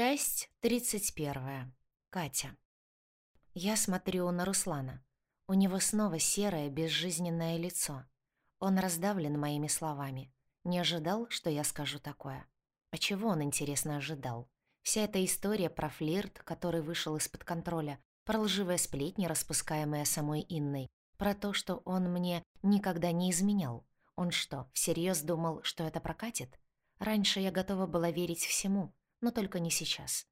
Часть 31. Катя. Я смотрю на Руслана. У него снова серое, безжизненное лицо. Он раздавлен моими словами. Не ожидал, что я скажу такое. А чего он, интересно, ожидал? Вся эта история про флирт, который вышел из-под контроля, про лживые сплетни, распускаемые самой Инной, про то, что он мне никогда не изменял. Он что, всерьез думал, что это прокатит? Раньше я готова была верить всему, но только не сейчас.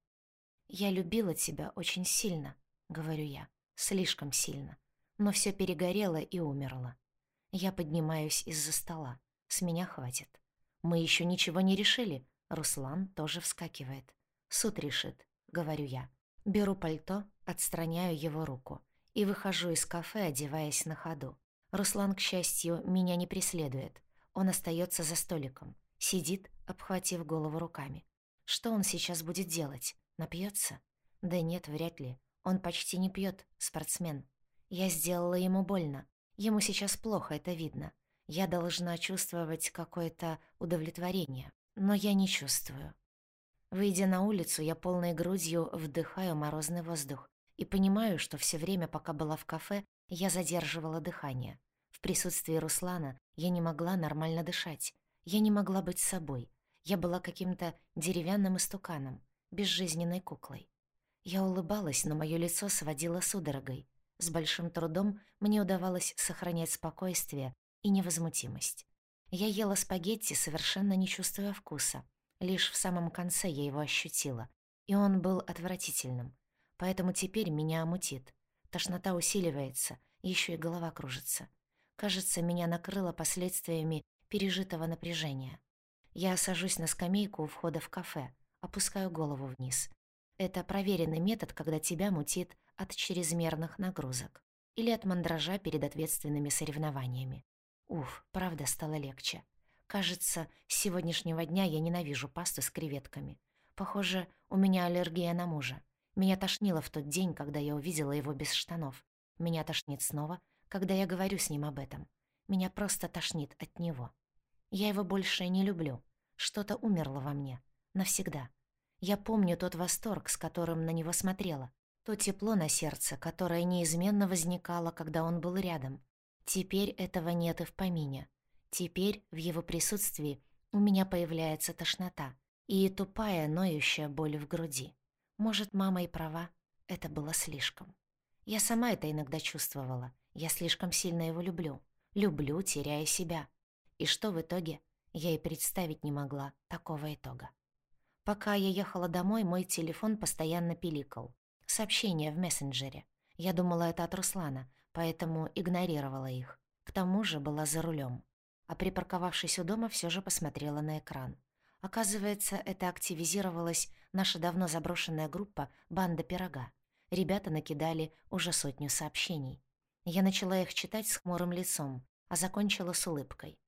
«Я любила тебя очень сильно», — говорю я, — «слишком сильно. Но все перегорело и умерло. Я поднимаюсь из-за стола. С меня хватит. Мы еще ничего не решили. Руслан тоже вскакивает. Суд решит, говорю я. Беру пальто, отстраняю его руку и выхожу из кафе, одеваясь на ходу. Руслан, к счастью, меня не преследует. Он остается за столиком, сидит, обхватив голову руками. Что он сейчас будет делать? Напьется? Да нет, вряд ли. Он почти не пьет, спортсмен. Я сделала ему больно. Ему сейчас плохо, это видно. Я должна чувствовать какое-то удовлетворение, но я не чувствую. Выйдя на улицу, я полной грудью вдыхаю морозный воздух и понимаю, что все время, пока была в кафе, я задерживала дыхание. В присутствии Руслана я не могла нормально дышать. Я не могла быть собой. Я была каким-то деревянным истуканом, безжизненной куклой. Я улыбалась, но моё лицо сводило судорогой. С большим трудом мне удавалось сохранять спокойствие и невозмутимость. Я ела спагетти, совершенно не чувствуя вкуса. Лишь в самом конце я его ощутила, и он был отвратительным. Поэтому теперь меня омутит. Тошнота усиливается, ещё и голова кружится. Кажется, меня накрыло последствиями пережитого напряжения. Я сажусь на скамейку у входа в кафе, опускаю голову вниз. Это проверенный метод, когда тебя мутит от чрезмерных нагрузок или от мандража перед ответственными соревнованиями. Уф, правда стало легче. Кажется, с сегодняшнего дня я ненавижу пасту с креветками. Похоже, у меня аллергия на мужа. Меня тошнило в тот день, когда я увидела его без штанов. Меня тошнит снова, когда я говорю с ним об этом. Меня просто тошнит от него. Я его больше не люблю. Что-то умерло во мне. Навсегда. Я помню тот восторг, с которым на него смотрела. То тепло на сердце, которое неизменно возникало, когда он был рядом. Теперь этого нет и в помине. Теперь в его присутствии у меня появляется тошнота и тупая, ноющая боль в груди. Может, мама и права, это было слишком. Я сама это иногда чувствовала. Я слишком сильно его люблю. Люблю, теряя себя. И что в итоге? Я и представить не могла такого итога. Пока я ехала домой, мой телефон постоянно пиликал. Сообщения в мессенджере. Я думала, это от Руслана, поэтому игнорировала их. К тому же была за рулем. А припарковавшись у дома, все же посмотрела на экран. Оказывается, это активизировалась наша давно заброшенная группа «Банда пирога». Ребята накидали уже сотню сообщений. Я начала их читать с хмурым лицом, а закончила с улыбкой.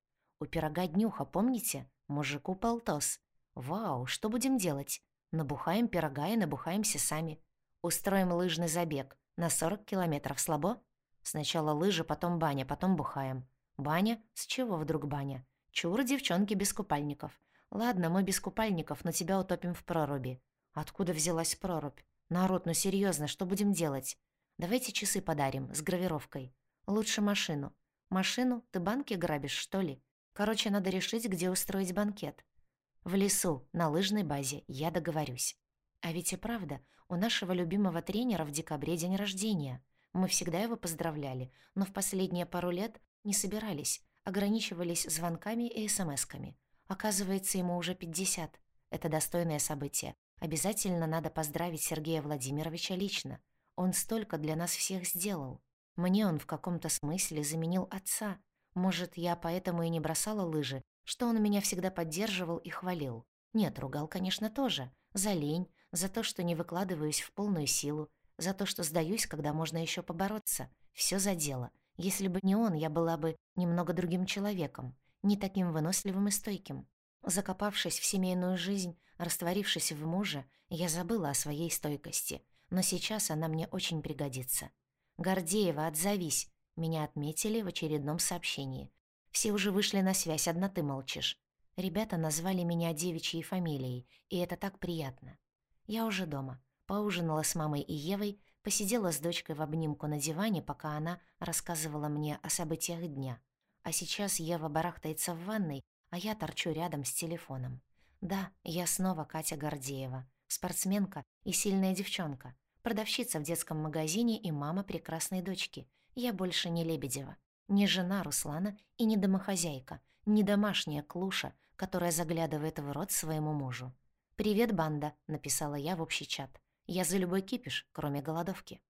У пирога днюха, помните? Мужику полтос. Вау, что будем делать? Набухаем пирога и набухаемся сами. Устроим лыжный забег. На 40 километров слабо? Сначала лыжи, потом баня, потом бухаем. Баня? С чего вдруг баня? Чур, девчонки без купальников. Ладно, мы без купальников, но тебя утопим в проруби. Откуда взялась прорубь? Народ, ну серьезно, что будем делать? Давайте часы подарим, с гравировкой. Лучше машину. Машину? Ты банки грабишь, что ли? Короче, надо решить, где устроить банкет. В лесу, на лыжной базе, я договорюсь. А ведь и правда, у нашего любимого тренера в декабре день рождения. Мы всегда его поздравляли, но в последние пару лет не собирались, ограничивались звонками и смс-ками. Оказывается, ему уже 50. Это достойное событие. Обязательно надо поздравить Сергея Владимировича лично. Он столько для нас всех сделал. Мне он в каком-то смысле заменил отца. Может, я поэтому и не бросала лыжи, что он меня всегда поддерживал и хвалил. Нет, ругал, конечно, тоже. За лень, за то, что не выкладываюсь в полную силу, за то, что сдаюсь, когда можно еще побороться. Все за дело. Если бы не он, я была бы немного другим человеком, не таким выносливым и стойким. Закопавшись в семейную жизнь, растворившись в муже, я забыла о своей стойкости. Но сейчас она мне очень пригодится. «Гордеева, отзовись!» Меня отметили в очередном сообщении. Все уже вышли на связь, одна ты молчишь. Ребята назвали меня девичьей фамилией, и это так приятно. Я уже дома. Поужинала с мамой и Евой, посидела с дочкой в обнимку на диване, пока она рассказывала мне о событиях дня. А сейчас Ева барахтается в ванной, а я торчу рядом с телефоном. Да, я снова Катя Гордеева, спортсменка и сильная девчонка, продавщица в детском магазине и мама прекрасной дочки. Я больше не Лебедева, не жена Руслана и не домохозяйка, не домашняя клуша, которая заглядывает в рот своему мужу. «Привет, банда», — написала я в общий чат. «Я за любой кипиш, кроме голодовки».